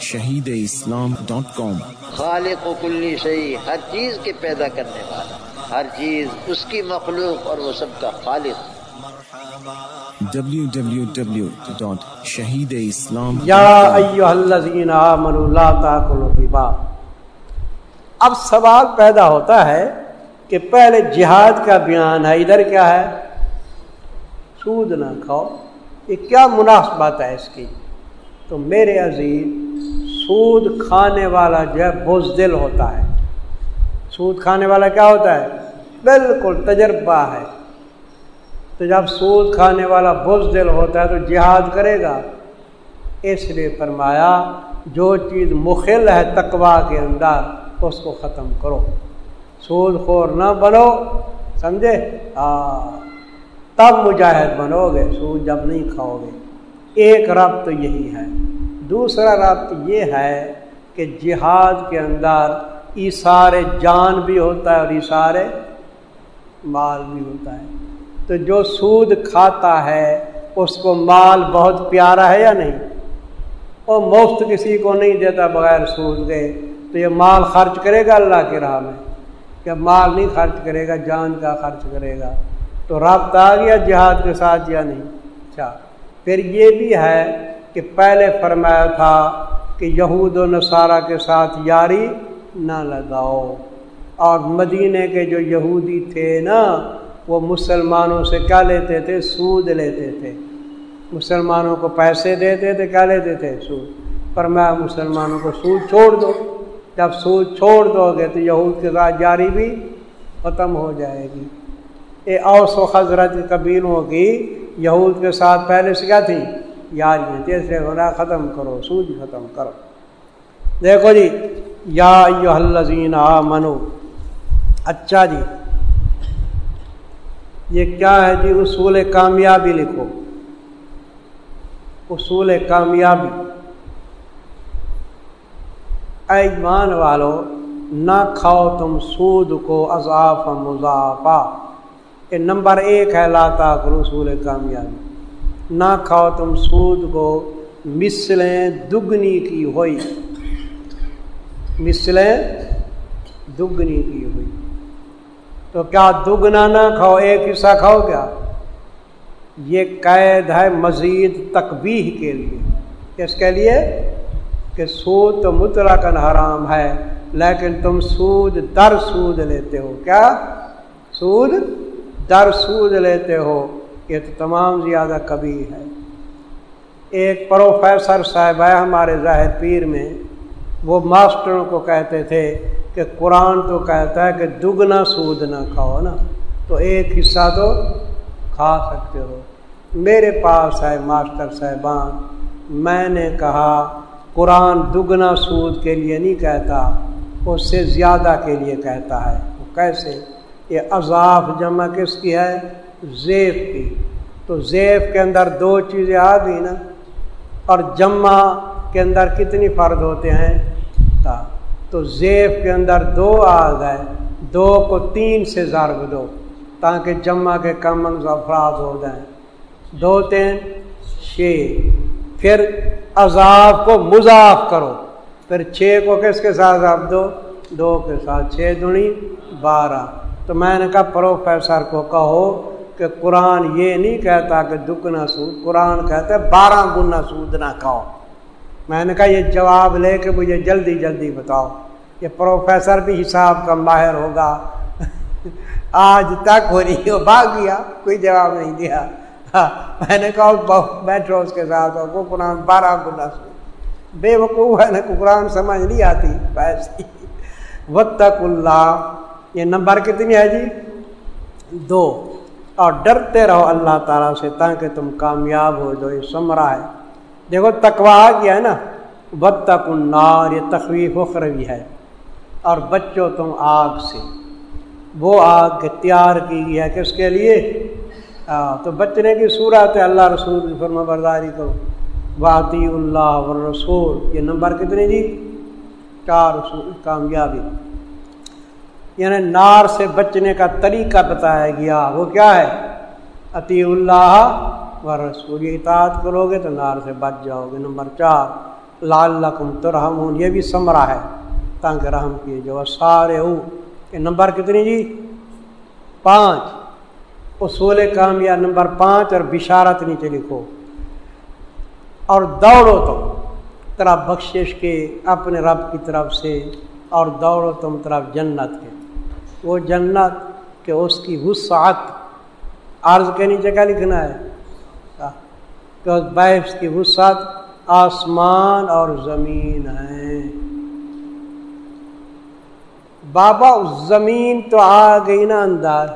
شہید اسلام ڈاٹ کام خالق و کلی شہی ہر چیز کے پیدا کرنے والا ہر چیز اس کی مخلوق اور وہ سب کا خالق۔ www.shahideislam یا ایوہ الذین آمنوا لا تاکلوا ربا اب سوال پیدا ہوتا ہے کہ پہلے جہاد کا بیان ہے ادھر کیا ہے؟ سود نہ کھاؤ یہ کیا مناسبت ہے اس کی؟ تو میرے عزیز سود کھانے والا جو ہے بزدل ہوتا ہے۔ سود کھانے والا کیا ہوتا ہے؟ بالکل تجربہ ہے۔ تو جب سود کھانے والا بزدل ہوتا ہے تو جہاد کرے گا۔ اس لیے فرمایا، جو چیز مخل ہے تقوا کے اندر، اس کو ختم کرو۔ سود خور نہ بنو، سمجھے؟ ہاں۔ تب مجاہد بنو گے، سود جب نہیں کھاؤ گے۔ ایک رب تو یہی ہے۔ دوسرا ربط یہ ہے کہ جہاد کے اندر ایسار جان بھی ہوتا ہے اور ایسار مال بھی ہوتا ہے۔ تو جو سود کھاتا ہے، اس کو مال بہت پیارا ہے یا نہیں؟ اور مفت کسی کو نہیں دیتا بغیر سود کے۔ تو یہ مال خرچ کرے گا اللہ کی راہ میں۔ کہ مال نہیں خرچ کرے گا، جان کا خرچ کرے گا۔ تو رابطہ آ گیا جہاد کے ساتھ یا نہیں؟ اچھا۔ پھر یہ بھی ہے کہ پہلے فرمایا تھا کہ یہود و نصارہ کے ساتھ یاری نہ لگاؤ۔ اور مدینے کے جو یہودی تھے نا، وہ مسلمانوں سے کیا لیتے تھے؟ سود لیتے تھے۔ مسلمانوں کو پیسے دیتے تھے، کیا لیتے تھے؟ سود۔ پر میں مسلمانوں کو سود چھوڑ دو۔ جب سود چھوڑ دو گے تو یہود کے ساتھ جاری بھی ختم ہو جائے گی۔ یہ اوس و حضرت قبیلوں کی یہود کے ساتھ پہلے سے کیا تھی؟ یاریاں تیسرے ہونا ختم کرو، سود ختم کرو۔ دیکھو جی یا الزین آ منو اچھا جی یہ کیا ہے جی؟ اصول کامیابی لکھو۔ اصول کامیابی۔ ایمان والو، نہ کھاؤ تم سود کو اضاف مضافہ یہ نمبر ایک ہے لاتا رسول کامیابی۔ نہ کھاؤ تم سود کو۔ مسلیں دگنی کی ہوئی۔ مسلیں دگنی کی ہوئی۔ تو کیا دگنا نہ کھاؤ، ایک حصہ کھاؤ کیا؟ یہ قید ہے مزید تقبیح کے لیے۔ کس کے لیے؟ کہ سود تو مطلقاً حرام ہے، لیکن تم سود در سود لیتے ہو۔ کیا؟ سود در سود لیتے ہو۔ یہ تو تمام زیادہ کبھی ہے۔ ایک پروفیسر صاحب ہے ہمارے ظاہر پیر میں، وہ ماسٹروں کو کہتے تھے کہ قرآن تو کہتا ہے کہ دگنا سود نہ کھاؤ نا، تو ایک حصہ تو کھا سکتے ہو۔ میرے پاس ہے ماسٹر صاحبان، میں نے کہا، قرآن دگنا سود کے لیے نہیں کہتا، اس سے زیادہ کے لیے کہتا ہے۔ وہ کیسے؟ یہ اضاف جمع کس کی ہے؟ زیف کی۔ تو زیف کے اندر دو چیزیں آ گئی نا۔ اور جمع کے اندر کتنی فرد ہوتے ہیں؟ تا۔ تو زیف کے اندر دو آ گئے۔ دو کو تین سے ضرب دو۔ تاکہ جمع کے کم افراد ہو جائیں۔ دو تین۔ چھ۔ پھر عذاب کو مضاف کرو۔ پھر چھ کو کس کے ساتھ ضرب دو؟ دو کے ساتھ۔ چھ دنی بارہ۔ تو میں نے کہا پروفیسر کو کہو کہ قرآن یہ نہیں کہتا کہ دگنا سود، قرآن کہتا ہے بارہ گنا سود نہ کھاؤ۔ میں نے کہا یہ جواب لے کے مجھے جلدی جلدی بتاؤ۔ یہ پروفیسر بھی حساب کا ماہر ہوگا۔ آج تک ہو رہی ہو بھاگ گیا، کوئی جواب نہیں دیا۔ میں نے کہا بیٹھو اس کے ساتھ وہ قرآن بارہ گنا سود۔ بے وقوف ہے نا قرآن سمجھ نہیں آتی۔ ویسے وقت اللہ۔ یہ نمبر کتنی ہے جی؟ دو۔ اور ڈرتے رہو اللہ تعالیٰ سے تاکہ تم کامیاب ہو جو یہ سمرا ہے۔ دیکھو تکوا کیا ہے نا۔ بد تک النار، یہ تخویف اخروی ہے۔ اور بچوں تم آگ سے۔ وہ آگ تیار کی گئی ہے کس کے لیے؟ تو بچنے کی صورت ہے۔ اللہ رسول کی فرما برداری کرو واطی اللہ رسول یہ نمبر کتنے جی؟ چار رسول کامیابی یعنی نار سے بچنے کا طریقہ بتایا گیا۔ وہ کیا ہے؟ عطی اللہ و رسول اطاعت کرو گے تو نار سے بچ جاؤ گے۔ نمبر چار لال لقم تو رحم یہ بھی سمرا ہے، تاکہ رحم کیے جو سارے او کہ نمبر کتنی جی؟ پانچ۔ اصول کامیاب نمبر پانچ اور بشارت نیچے لکھو۔ اور دوڑو تم، طرف بخشش کے، اپنے رب کی طرف سے، اور دوڑو تم طرف جنت کے۔ وہ جنت کہ اس کی وسعت، عرض کے نیچے کا لکھنا ہے؟ کہ اس بیس کی وسعت آسمان اور زمین ہے بابا زمین تو آ گئی نا اندر،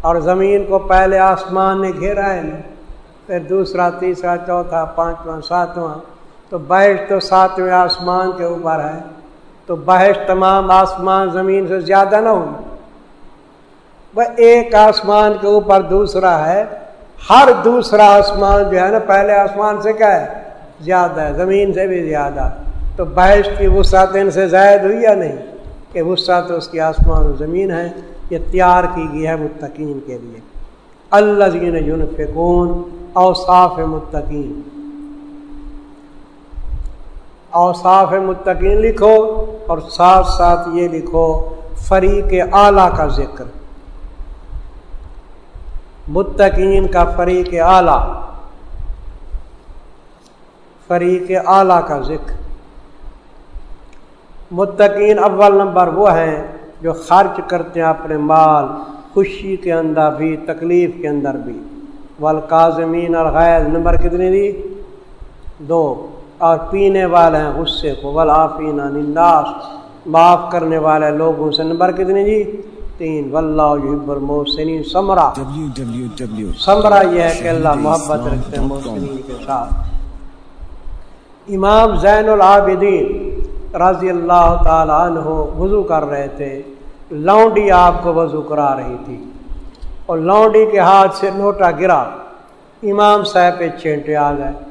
اور زمین کو پہلے آسمان نے گھیرا ہے نا، پھر دوسرا، تیسرا، چوتھا، پانچواں، ساتواں، تو بحث تو ساتویں آسمان کے اوپر ہے۔ تو بحث تمام آسمان زمین سے زیادہ نہ ہوگی وہ ایک آسمان کے اوپر دوسرا ہے۔ ہر دوسرا آسمان جو ہے نا، پہلے آسمان سے کیا ہے؟ زیادہ ہے، زمین سے بھی زیادہ۔ تو بحث کی وسعت ان سے زائد ہوئی یا نہیں؟ کہ وسعت اس کی آسمان و زمین ہے۔ یہ تیار کی گئی ہے متقین کے لیے۔ اللہ جین یون فکون اوصاف متقین۔ اوصاف متقین لکھو اور ساتھ ساتھ یہ لکھو، فریق اعلیٰ کا ذکر۔ متقین کا فریق اعلیٰ۔ فریق اعلیٰ کا ذکر۔ متقین اول نمبر وہ ہیں جو خرچ کرتے ہیں اپنے مال، خوشی کے اندر بھی، تکلیف کے اندر بھی۔ والقاظمین اور غیر نمبر کتنی دی؟ دو۔ اور پینے والے ہیں غصے کو۔ ولافین ننداس معاف کرنے والے لوگوں سے نمبر کتنی جی؟ تین۔ واللہ المحسنین۔ سمرا سمرا یہ ہے کہ اللہ محبت رکھتے ہیں محسنین کے ساتھ۔ امام زین العابدین رضی اللہ تعالیٰ عنہ وضو کر رہے تھے۔ لونڈی آپ کو وضو کرا رہی تھی۔ اور لونڈی کے ہاتھ سے لوٹا گرا۔ امام صاحب پہ چینٹے آ گئے۔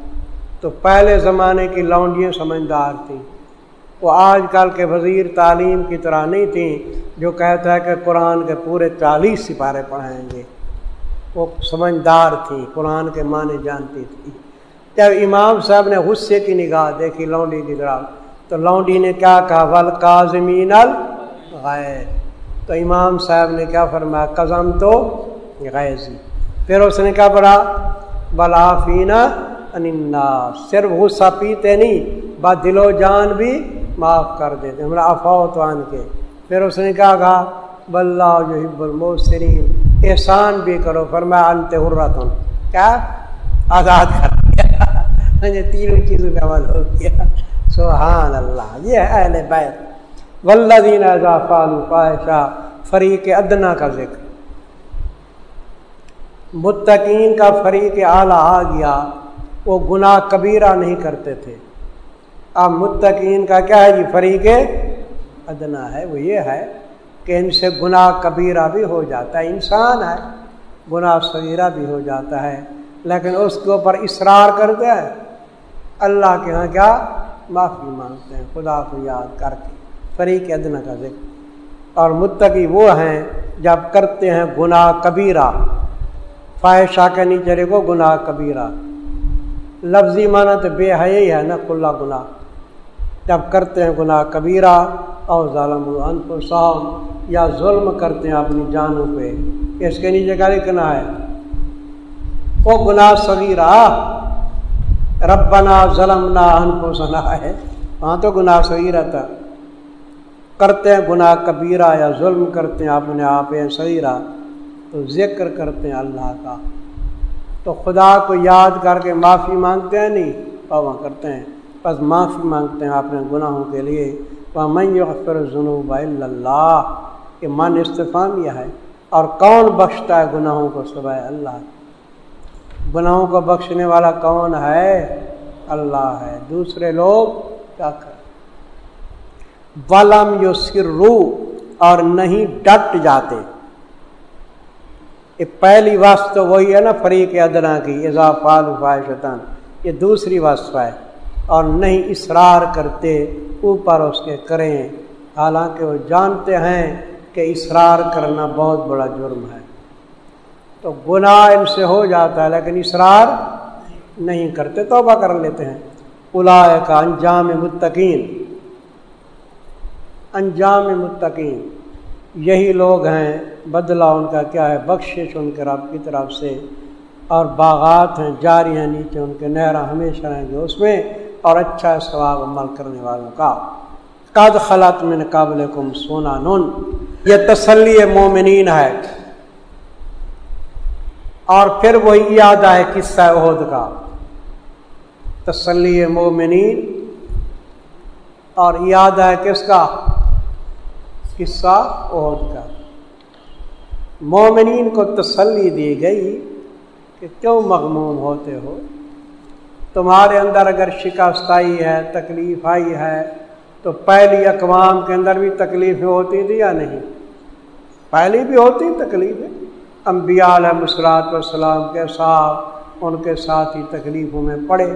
تو پہلے زمانے کی لونڈیاں سمجھدار تھیں۔ وہ آج کل کے وزیر تعلیم کی طرح نہیں تھیں، جو کہتا ہے کہ قرآن کے پورے چالیس سپارے پڑھائیں گے۔ وہ سمجھدار تھیں، قرآن کے معنی جانتی تھی جب امام صاحب نے غصے کی نگاہ دیکھی لونڈی کی طرح تو لونڈی نے کیا کہا؟ ول کاظمین الغیر تو امام صاحب نے کیا فرمایا؟ قزم تو غیزی پھر اس نے کیا پڑھا؟ بلافینہ اننا صرف غصہ پیتے نہیں، با دل و جان بھی معاف کر دیتے ہمارا افوت وان کے۔ پھر اس نے کہا کہا بلّہ جو حب الموسرین احسان بھی کرو۔ فرمایا، انت حرتن۔ کیا؟ آزاد کر دیا۔ تینوں چیزوں کا عمل ہو گیا۔ سبحان اللہ، یہ ہے اہل بیت۔ والذین اذا فعلوا فاحشہ فریق ادنا کا ذکر۔ متقین کا فریق اعلیٰ آ گیا۔ وہ گناہ کبیرہ نہیں کرتے تھے۔ اب متقین کا کیا ہے جی؟ فریق ادنا ہے، وہ یہ ہے کہ ان سے گناہ کبیرہ بھی ہو جاتا ہے، انسان ہے، گناہ صغیرہ بھی ہو جاتا ہے۔ لیکن اس کے اوپر اصرار کرتے ہیں۔ اللہ کے ہاں کیا؟ معافی مانگتے ہیں، خدا کو یاد کر کے۔ فریق ادنا کا ذکر۔ اور متقی وہ ہیں جب کرتے ہیں گناہ کبیرہ۔ فائشہ کے نیچے کو گناہ کبیرہ۔ لفظی معنی تو بے حی ہے نا کھلا گناہ۔ جب کرتے ہیں گناہ کبیرہ اور ظالم الفسام یا ظلم کرتے ہیں اپنی جانوں پہ۔ اس کے نیچے کا لکھنا ہے؟ وہ گناہ صغیرہ، ربنا ظلم نہ انفسنا ہے۔ وہاں تو گناہ صغیرہ تھا۔ کرتے ہیں گناہ کبیرہ یا ظلم کرتے ہیں اپنے آپ صغیرہ۔ تو ذکر کرتے ہیں اللہ کا۔ تو خدا کو یاد کر کے معافی مانگتے ہیں نہیں پاوا کرتے ہیں۔ بس معافی مانگتے ہیں اپنے گناہوں کے لیے۔ وہ میں یغفر ذنوب اللہ کہ من استفام یہ ہے۔ اور کون بخشتا ہے گناہوں کو سوائے اللہ؟ گناہوں کو بخشنے والا کون ہے؟ اللہ ہے۔ دوسرے لوگ کیا کریں؟ ولم یو سر اور نہیں ڈٹ جاتے۔ یہ پہلی وصف تو وہی ہے نا فریق ادنا کی اضافال فائشتاً یہ دوسری وصف ہے۔ اور نہیں اصرار کرتے، اوپر اس کے کریں۔ حالانکہ وہ جانتے ہیں کہ اصرار کرنا بہت بڑا جرم ہے۔ تو گناہ ان سے ہو جاتا ہے، لیکن اصرار نہیں کرتے، توبہ کر لیتے ہیں۔ الا کا انجام متقین۔ انجام متقین۔ یہی لوگ ہیں، بدلہ ان کا کیا ہے، بخشش ان کے رب کی طرف سے، اور باغات ہیں، جاری ہیں نیچے ان کے نہرا ہمیشہ رہیں گے اس میں، اور اچھا ثواب عمل کرنے والوں کا۔ قد خلط من قابل کم سونا نون یہ تسلی مومنین ہے۔ اور پھر وہی یاد آئے قصہ عہد کا۔ تسلی مومنین۔ اور یاد آئے کس کا؟ قصہ عہد کا۔ مومنین کو تسلی دی گئی کہ کیوں مغموم ہوتے ہو؟ تمہارے اندر اگر شکست آئی ہے، تکلیف آئی ہے، تو پہلی اقوام کے اندر بھی تکلیفیں ہوتی تھی یا نہیں؟ پہلی بھی ہوتی تکلیفیں۔ انبیاء علیہ مسلاط والسلام کے ساتھ، ان کے ساتھ ہی تکلیفوں میں پڑے۔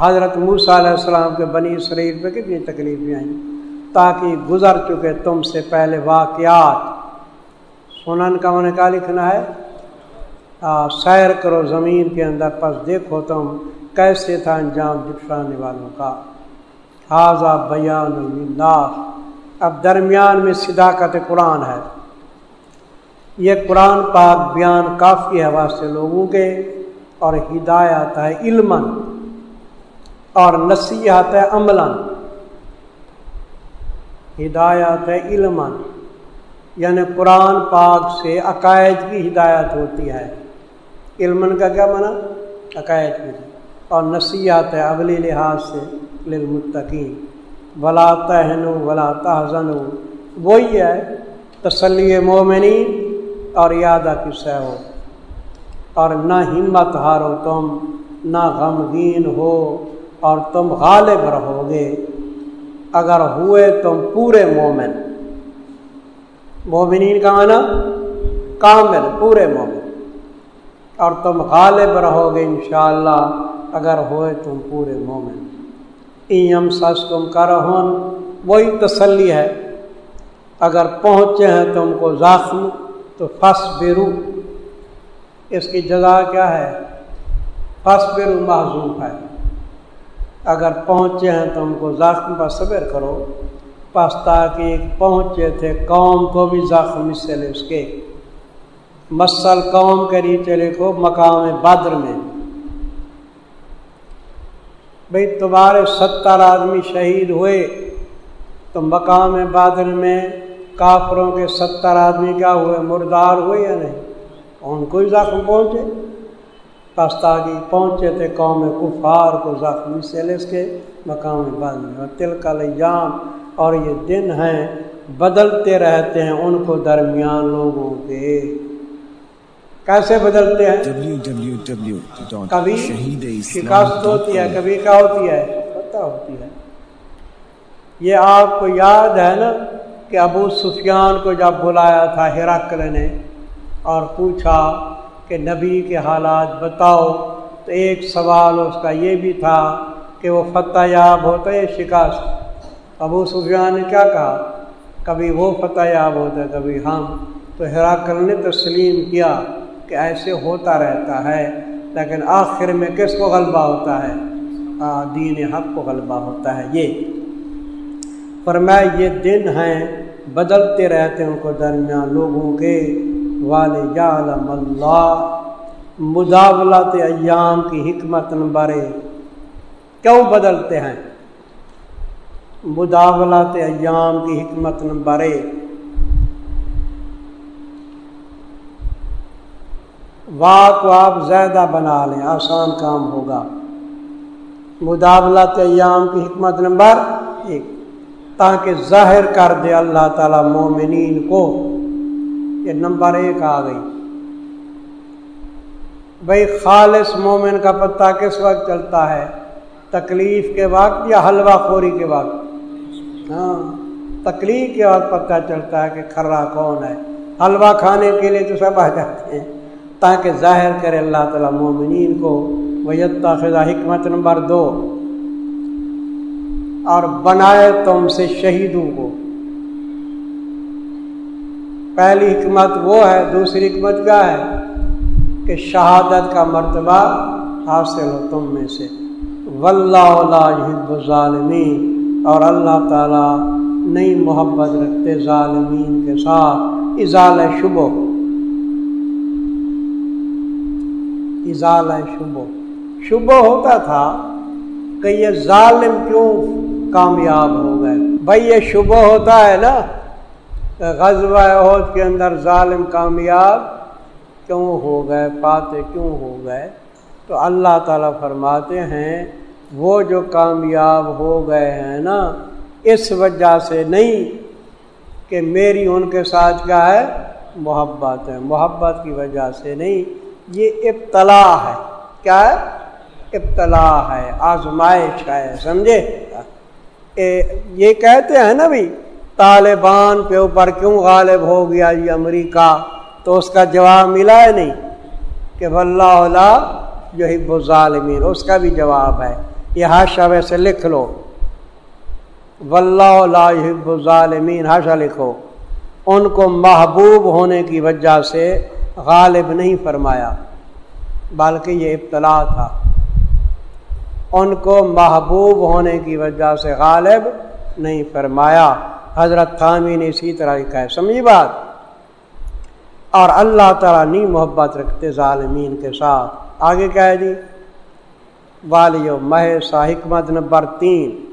حضرت موسیٰ علیہ السلام کے بنی شریر پہ کتنی تکلیفیں آئیں؟ تاکہ گزر چکے تم سے پہلے واقعات۔ سنن کا انہیں کیا لکھنا ہے؟ سیر کرو زمین کے اندر، پس دیکھو تم کیسے تھا انجام جٹھانے والوں کا۔ حاضہ بیان الناس اب درمیان میں صداقت قرآن ہے۔ یہ قرآن پاک بیان کافی ہے واسطے لوگوں کے، اور ہدایت ہے علم اور نصیحت ہے عمل ہدایت ہے علم۔ یعنی قرآن پاک سے عقائد کی ہدایت ہوتی ہے۔ علم کا کیا منع عقائد کی۔ اور نصیحت ہے اگلی لحاظ سے للمتقین۔ ولا تہن ولا تحزن وہی ہے تسلی مومنین اور یادہ قصہ ہو اور نہ ہمت ہارو تم، نہ غمگین ہو اور تم غالب رہو گے۔ اگر ہوئے تم پورے مومن۔ مومنین کا معنی کامل، پورے مومن۔ اور تم غالب رہو گے انشاءاللہ، اگر ہوئے تم پورے مومن۔ ایم سس تم کا رہن وہی تسلی ہے۔ اگر پہنچے ہیں تم کو زخم، تو فس بیرو اس کی جزا کیا ہے؟ فس بیرو معذوف ہے۔ اگر پہنچے ہیں تو ان کو زخم پر صبر کرو۔ پس تاکہ پہنچے تھے، قوم کو بھی زخم اس سے لے اس کے مسل قوم کے نیچے لکھو، مقام بدر میں۔ بھئی تمہارے ستر آدمی شہید ہوئے، تو مقام بادل میں کافروں کے ستر آدمی کیا ہوئے؟ مردار ہوئے یا نہیں؟ ان کو زخم پہنچے۔ پستاگی پہنچے تھے قوم کفار کو زخمی سے لس کے مقام بند اور تل کا لیام اور یہ دن ہیں بدلتے رہتے ہیں ان کو درمیان لوگوں کے۔ کیسے بدلتے ہیں؟ کبھی شکست ہوتی ہے کبھی کیا ہوتی ہے؟ پتہ ہوتی ہے۔ یہ آپ کو یاد ہے نا کہ ابو سفیان کو جب بلایا تھا ہرکل نے اور پوچھا کہ نبی کے حالات بتاؤ تو ایک سوال اس کا یہ بھی تھا کہ وہ فتح یاب ہوتا ہے شکست؟ ابو سفیان نے کیا کہا؟ کبھی وہ فتح یاب ہوتا ہے، کبھی ہم۔ تو ہراکل نے تسلیم کیا کہ ایسے ہوتا رہتا ہے، لیکن آخر میں کس کو غلبہ ہوتا ہے؟ دین حق کو غلبہ ہوتا ہے۔ یہ۔ پر میں یہ دن ہیں، بدلتے رہتے ہیں ان کو درمیان لوگوں کے۔ والے اللہ مداولت ایام کی حکمت نمبر کیوں بدلتے ہیں؟ مداولت ایام کی حکمت نمبر واہ کو آپ زیادہ بنا لیں، آسان کام ہوگا۔ مداولت ایام کی حکمت نمبر ایک، تاکہ ظاہر کر دے اللہ تعالیٰ مومنین کو یہ نمبر ایک آ گئی۔ بھائی خالص مومن کا پتہ کس وقت چلتا ہے؟ تکلیف کے وقت یا حلوہ خوری کے وقت؟ ہاں تکلیف کے وقت پتہ چلتا ہے کہ کھرا کون ہے۔ حلوہ کھانے کے لیے تو سب آ جاتے ہیں، تاکہ ظاہر کرے اللہ تعالیٰ مومنین کو۔ ویتا فضا حکمت نمبر دو۔ اور بنائے تم سے شہیدوں کو۔ پہلی حکمت وہ ہے، دوسری حکمت کیا ہے؟ کہ شہادت کا مرتبہ حاصل ہو تم میں سے۔ واللہ ظالمین اور اللہ تعالیٰ نئی محبت رکھتے ظالمین کے ساتھ۔ اضال شبو اضال شبو شبو ہوتا تھا کہ یہ ظالم کیوں کامیاب ہو گئے؟ بھائی یہ شبہ ہوتا ہے نا کہ غزوہ عہد کے اندر ظالم کامیاب کیوں ہو گئے؟ پاتے کیوں ہو گئے؟ تو اللہ تعالیٰ فرماتے ہیں، وہ جو کامیاب ہو گئے ہیں نا، اس وجہ سے نہیں کہ میری ان کے ساتھ کیا ہے؟ محبت ہے۔ محبت کی وجہ سے نہیں، یہ ابتلا ہے۔ کیا ہے؟ ابتلا ہے، آزمائش ہے، سمجھے؟ یہ کہتے ہیں نا بھائی طالبان کے اوپر کیوں غالب ہو گیا یہ امریکہ؟ تو اس کا جواب ملا ہے نہیں کہ اللہ جو ہب ظالمین اس کا بھی جواب ہے۔ یہ ہاشا ویسے لکھ لو۔ ولہب ظالمین ہاشا لکھو۔ ان کو محبوب ہونے کی وجہ سے غالب نہیں فرمایا، بلکہ یہ ابتلا تھا۔ ان کو محبوب ہونے کی وجہ سے غالب نہیں فرمایا۔ حضرت تھامی نے اسی طرح لکھا ہے، سمجھی بات؟ اور اللہ تعالیٰ نہیں محبت رکھتے ظالمین کے ساتھ۔ آگے کیا ہے جی؟ والیو مہ سا حکمت نمبر تین۔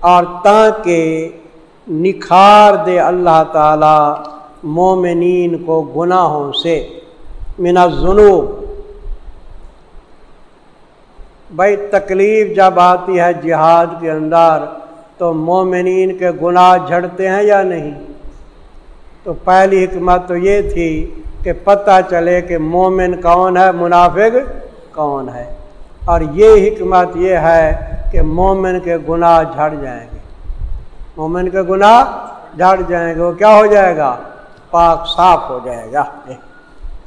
اور تاکہ نکھار دے اللہ تعالی مومنین کو گناہوں سے۔ منا جنوب بھائی تکلیف جب آتی ہے جہاد کے اندر تو مومنین کے گناہ جھڑتے ہیں یا نہیں؟ تو پہلی حکمت تو یہ تھی کہ پتہ چلے کہ مومن کون ہے، منافق کون ہے۔ اور یہ حکمت یہ ہے کہ مومن کے گناہ جھڑ جائیں گے۔ مومن کے گناہ جھڑ جائیں گے، وہ کیا ہو جائے گا؟ پاک صاف ہو جائے گا۔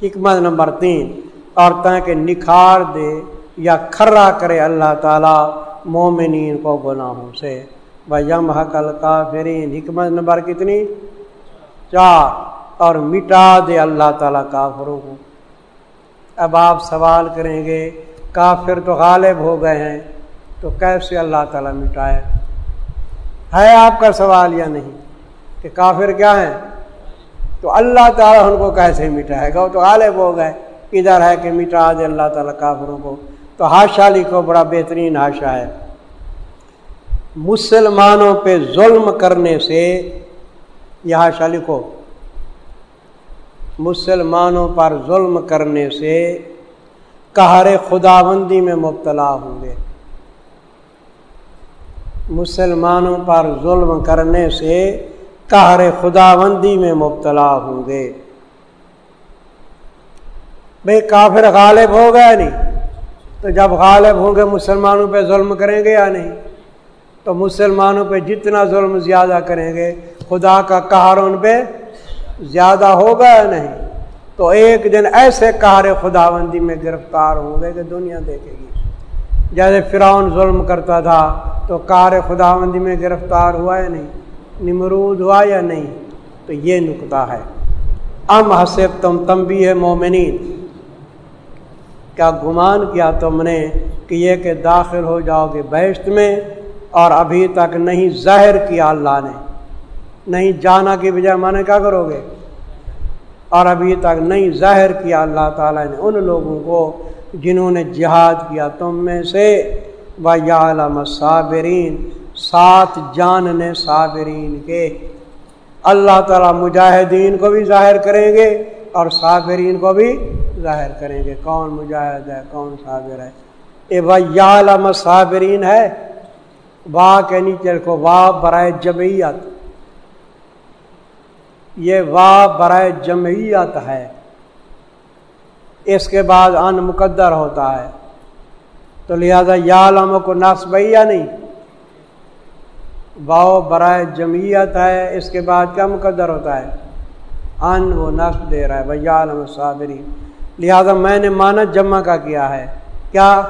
حکمت نمبر تین اور تاکہ نکھار دے یا کھرا کرے اللہ تعالیٰ مومنین کو گناہوں سے۔ یم حقل کافرین حکمت نمبر کتنی چار اور مٹا دے اللہ تعالیٰ کافروں کو اب آپ سوال کریں گے کافر تو غالب ہو گئے ہیں تو کیسے اللہ تعالیٰ مٹائے ہے آپ کا سوال یا نہیں کہ کافر کیا ہے تو اللہ تعالیٰ ان کو کیسے مٹائے گا وہ تو غالب ہو گئے ادھر ہے کہ مٹا دے اللہ تعالیٰ کافروں کو تو ہاشا لکھو بڑا بہترین ہاشا ہے مسلمانوں پہ ظلم کرنے سے یہ ہاشا لکھو، مسلمانوں پر ظلم کرنے سے کہر خدا بندی میں مبتلا ہوں گے۔ مسلمانوں پر ظلم کرنے سے کہر خدا بندی میں مبتلا ہوں گے۔ بھائی کافر غالب ہو گیا نہیں؟ تو جب غالب ہوں گے، مسلمانوں پہ ظلم کریں گے یا نہیں؟ تو مسلمانوں پہ جتنا ظلم زیادہ کریں گے، خدا کا کہار ان پہ زیادہ ہوگا یا نہیں؟ تو ایک دن ایسے کہار خدا بندی میں گرفتار ہوں گے کہ دنیا دیکھے گی۔ جیسے فرعون ظلم کرتا تھا، تو کار خدا بندی میں گرفتار ہوا یا نہیں؟ نمرود ہوا یا نہیں؟ تو یہ نکتا ہے۔ ام حسب تم تم بھی ہے مومنین۔ کیا گمان کیا تم نے کہ یہ کہ داخل ہو جاؤ گے بیشت میں؟ اور ابھی تک نہیں ظاہر کیا اللہ نے، نہیں جانا کی بجائے مانے کیا کرو گے؟ اور ابھی تک نہیں ظاہر کیا اللہ تعالیٰ نے ان لوگوں کو جنہوں نے جہاد کیا تم میں سے۔ و یا علم صابرین سات جان نے صابرین کے۔ اللہ تعالیٰ مجاہدین کو بھی ظاہر کریں گے اور صابرین کو بھی ظاہر کریں گے۔ کون مجاہد ہے، کون صابر ہے؟ اے ویالم صابرین ہے واہ کے نیچے کو واہ برائے جمعیت۔ یہ واہ برائے جمعیت ہے۔ اس کے بعد ان مقدر ہوتا ہے۔ تو لہذا یا علم کو نصب یا نہیں؟ واؤ برائے جمعیت ہے، اس کے بعد کیا مقدر ہوتا ہے؟ ان وہ نصب دے رہا ہے بھیا عالم صابری لہذا میں نے مانا جمع کا کیا ہے۔ کیا؟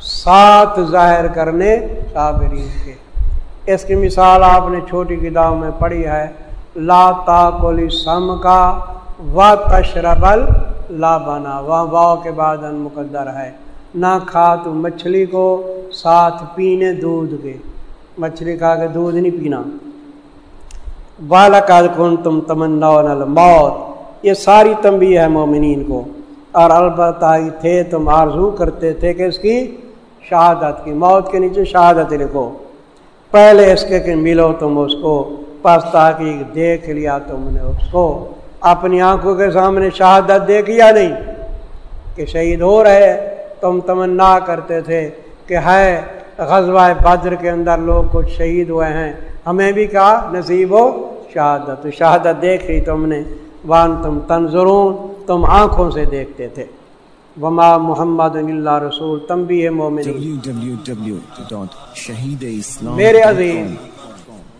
سات ظاہر کرنے صابرین کے۔ اس کی مثال آپ نے چھوٹی کتاب میں پڑھی ہے، لا تاکلی سم کا و تشربل لا بنا واہ واؤ کے بعد ان مقدر ہے۔ نہ کھا تو مچھلی کو ساتھ پینے دودھ کے۔ مچھلی کھا کے دودھ نہیں پینا۔ بالکال کن تم تمنا موت یہ ساری تمبی ہے مومنین کو۔ اور البتہ تھے تم آرزو کرتے تھے کہ اس کی شہادت کی، موت کے نیچے شہادت لکھو۔ پہلے اس کے کہ ملو تم اس کو، پس تاکہ دیکھ لیا تم نے اس کو۔ اپنی آنکھوں کے سامنے شہادت دیکھ یا نہیں۔ کہ شہید ہو رہے، تم تمنا کرتے تھے کہ ہے، غزوہ بدر کے اندر لوگ کچھ شہید ہوئے ہیں۔ ہمیں بھی کہا، نصیب ہو، شہادت شہادت دیکھ رہی تم نے۔ وان تم تنظرون، تم آنکھوں سے دیکھتے تھے۔ وما محمد اللہ رسول تم بھی ہے مومن میرے عظیم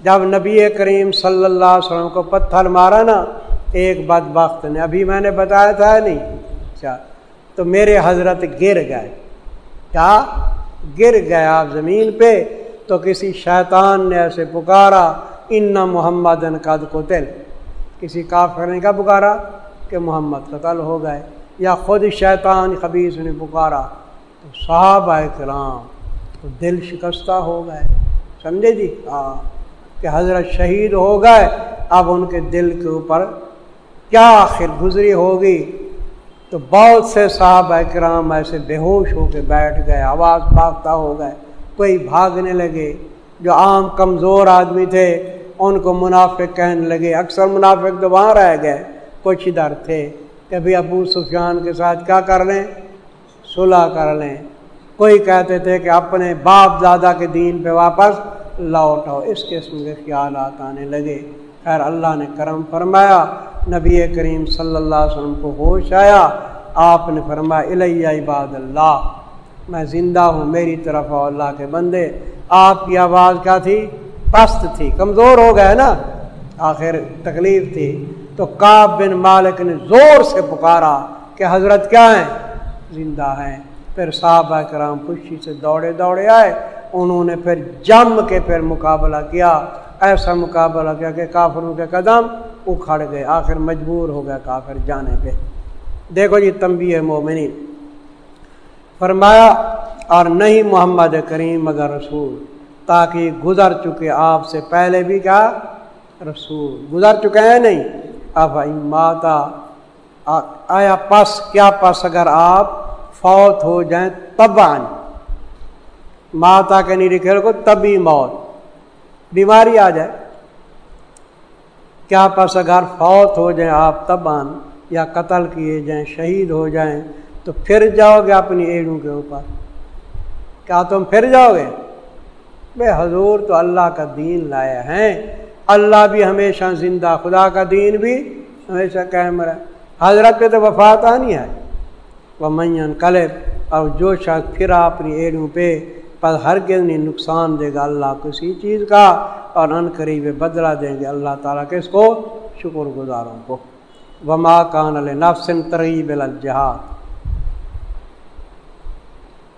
جب نبی کریم صلی اللہ علیہ وسلم کو پتھر مارا نا ایک بد بخت نے ابھی میں نے بتایا تھا نہیں۔ اچھا تو میرے حضرت گر گئے۔ کیا؟ گر گئے آپ زمین پہ۔ تو کسی شیطان نے ایسے پکارا ان محمد قد کو تل کسی کافر نے کیا پکارا؟ کہ محمد قتل ہو گئے۔ یا خود شیطان خبیص نے پکارا تو صحابہ کرام تو دل شکستہ ہو گئے۔ سمجھے جی؟ ہاں کہ حضرت شہید ہو گئے، اب ان کے دل کے اوپر کیا آخر گزری ہوگی؟ تو بہت سے صحابہ کرام ایسے بے ہوش ہو کے بیٹھ گئے، آواز بھاگتا ہو گئے۔ کوئی بھاگنے لگے، جو عام کمزور آدمی تھے، ان کو منافق کہنے لگے۔ اکثر منافق تو وہاں رہ گئے، کچھ ادھر تھے۔ کبھی ابو سفیان کے ساتھ کیا کر لیں؟ صلح کر لیں۔ کوئی کہتے تھے کہ اپنے باپ دادا کے دین پہ واپس لوٹ اس قسم کے خیالات آنے لگے۔ خیر اللہ نے کرم فرمایا۔ نبی کریم صلی اللہ علیہ وسلم کو ہوش آیا۔ آپ نے فرمایا، الیہ عباد اللہ، میں زندہ ہوں، میری طرف اللہ کے بندے۔ آپ کی آواز کیا تھی؟ پست تھی، کمزور ہو گئے نا۔ آخر تکلیف تھی۔ تو کاب بن مالک نے زور سے پکارا کہ حضرت کیا ہیں؟ زندہ ہیں۔ پھر صحابہ کرام خوشی سے دوڑے دوڑے آئے۔ انہوں نے پھر جم کے پھر مقابلہ کیا۔ ایسا مقابلہ کیا کہ کافروں کے قدم اکھڑ گئے۔ آخر مجبور ہو گیا کافر جانے پہ۔ دیکھو جی تمبی ہے مومنی فرمایا، اور نہیں محمد کریم مگر رسول۔ تاکہ گزر چکے آپ سے پہلے بھی کیا؟ رسول۔ گزر چکے ہیں نہیں؟ اب ماتا آیا پس کیا پس اگر آپ فوت ہو جائیں تب ماتا کے نہیں لکھے کو تبھی موت۔ بیماری آ جائے۔ کیا پس اگر فوت ہو جائیں آپ تب یا قتل کیے جائیں، شہید ہو جائیں، تو پھر جاؤ گے اپنی ایڑوں کے اوپر۔ کیا تم پھر جاؤ گے؟ بے حضور تو اللہ کا دین لائے ہیں۔ اللہ بھی ہمیشہ زندہ، خدا کا دین بھی ہمیشہ قائم رہے۔ حضرت پہ تو وفات آنی ہے۔ وہ مین کلب اور جو شخص پھر اپنی ایڑوں پہ پر ہر نہیں نقصان دے گا، اللہ کسی چیز کا اور ان قریب بدلا دیں گے اللہ تعالیٰ کس کو شکر گزاروں کو۔ وما کان نفسن ترغیب الجہاد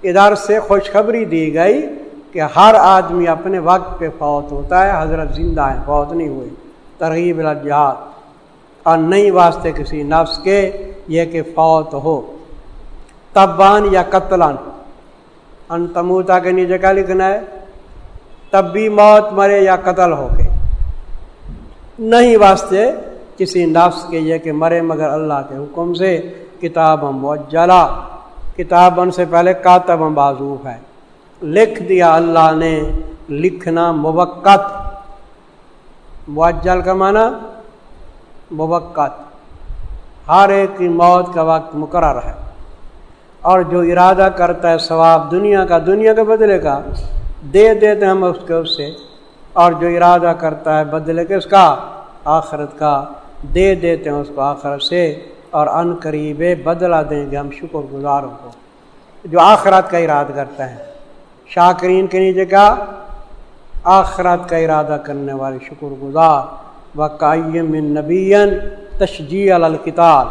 ادھر سے خوشخبری دی گئی کہ ہر آدمی اپنے وقت پہ فوت ہوتا ہے، حضرت زندہ ہے فوت نہیں ہوئی ترغیب الجہاد۔ اور نئی واسطے کسی نفس کے یہ کہ فوت ہو۔ تبان یا قتلان۔ ان تموتا کے نیچے کیا لکھنا ہے؟ تب بھی موت مرے یا قتل ہو کے۔ نہیں واسطے کسی نفس کے یہ کہ مرے، مگر اللہ کے حکم سے کتاب موجلا کتاب ان سے پہلے کاتب معذوف ہے لکھ دیا اللہ نے، لکھنا موقت۔ معجل کا معنی موقت۔ ہر ایک کی موت کا وقت مقرر ہے۔ اور جو ارادہ کرتا ہے ثواب دنیا کا، دنیا کے بدلے کا، دے دیتے ہم اس کے اس سے اور جو ارادہ کرتا ہے بدلے کے، اس کا، آخرت کا۔ دے دیتے ہیں اس کو آخرت سے۔ اور ان قریب بدلا دیں گے ہم شکر گزاروں کو جو آخرت کا ارادہ کرتا ہے۔ شاکرین کے نیچے کا آخرت کا ارادہ کرنے والے شکر گزار۔ و قائم نبی تشجیع الکتاب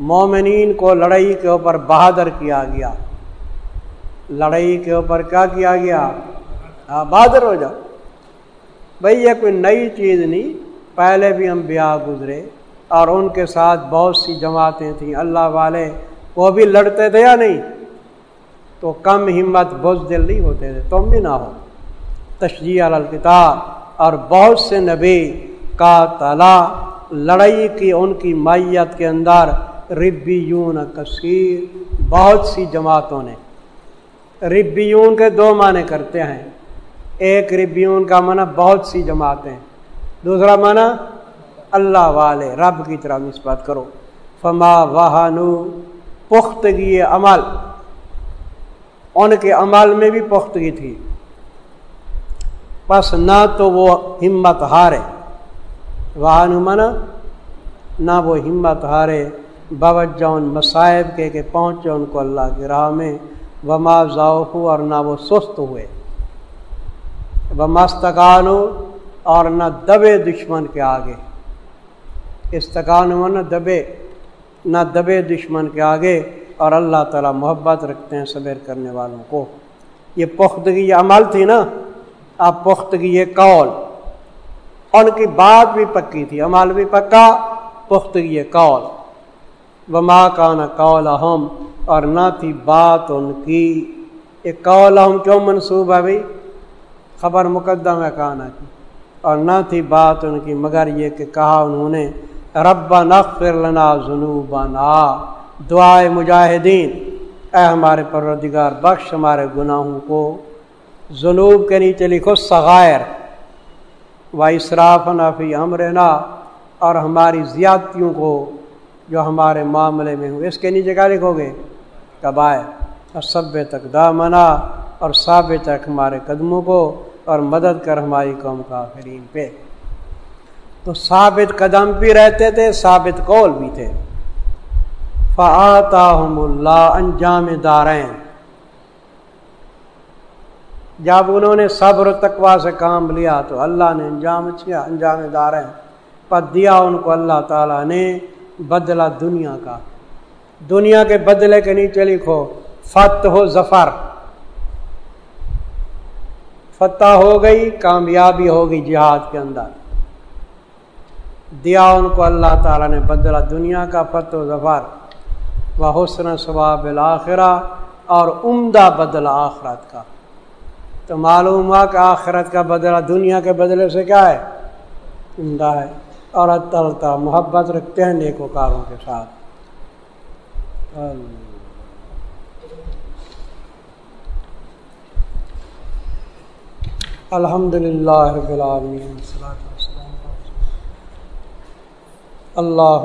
مومنین کو لڑائی کے اوپر بہادر کیا گیا۔ لڑائی کے اوپر کیا کیا گیا؟ ہاں بہادر ہو جاؤ۔ بھائی یہ کوئی نئی چیز نہیں۔ پہلے بھی ہم بیاہ گزرے اور ان کے ساتھ بہت سی جماعتیں تھیں۔ اللہ والے وہ بھی لڑتے تھے یا نہیں؟ تو کم ہمت بوجھ دل نہیں ہوتے تھے تم بھی نہ ہو۔ تشجیح الکتاب، اور بہت سے نبی کا تلا لڑائی کی، ان کی مائیت کے اندر ربیون کثیر، بہت سی جماعتوں نے۔ ربیون کے دو معنی کرتے ہیں۔ ایک ربیون کا معنی بہت سی جماعتیں دوسرا معنی اللہ والے، رب کی طرح نسبت کرو۔ فما وہانو پختگی عمل۔ ان کے عمل میں بھی پختگی تھی۔ بس نہ تو وہ ہمت ہارے۔ وہانو منا نہ وہ ہمت ہارے۔ باوجہ ان مصائب کے کہ پہنچے ان کو اللہ کی راہ میں۔ وما ذاؤ اور نہ وہ سست ہوئے۔ وہ مستقان اور نہ دبے دشمن کے آگے۔ استقان ہو نہ دبے نہ دبے دشمن کے آگے۔ اور اللہ تعالیٰ محبت رکھتے ہیں صبر کرنے والوں کو۔ یہ پختگی یہ عمل تھی نا اب پختگی یہ قول، ان کی بات بھی پکی تھی، عمل بھی پکا، پختگی یہ قول۔ وہ ماں کا نہ قول اہم اور نہ تھی بات ان کی۔ یہ قول اہم کیوں منصوب ہے بھائی؟ خبر مقدم ہے کہانا کی۔ اور نہ تھی بات ان کی، مگر یہ کہ کہا انہوں نے رب نغفر لنا ذنوبنا۔ دعائے مجاہدین، اے ہمارے پروردگار، بخش ہمارے گناہوں کو۔ جنوب کے نیچے لکھو سغائر و اصراف نافی امرنا اور ہماری زیادتیوں کو جو ہمارے معاملے میں ہوں۔ اس کے نیچے کیا لکھو گے؟ کبائے اور سب تک دامنا اور ثابت تک ہمارے قدموں کو، اور مدد کر ہماری قوم کافرین پہ۔ تو ثابت قدم بھی رہتے تھے، ثابت قول بھی تھے۔ فعطاہم اللہ انجام دارین۔ جب انہوں نے صبر تقوا سے کام لیا تو اللہ نے انجام کیا، انجام دارین۔ پر دیا ان کو اللہ تعالیٰ نے بدلا دنیا کا۔ دنیا کے بدلے کے نیچے لکھو، فتح ہو ظفر۔ فتح ہو گئی، کامیابی ہو گئی جہاد کے اندر۔ دیا ان کو اللہ تعالیٰ نے بدلا دنیا کا، فتح و ظفر۔ و حسن ثواب الآخرہ اور عمدہ بدلا آخرت کا۔ تو معلوم ہوا کہ آخرت کا بدلہ دنیا کے بدلے سے کیا ہے؟ عمدہ ہے اور اللہ محبت رکھتے ہیں نیکوکاروں کے ساتھ۔ الحمد للہ رب العالمین اللہ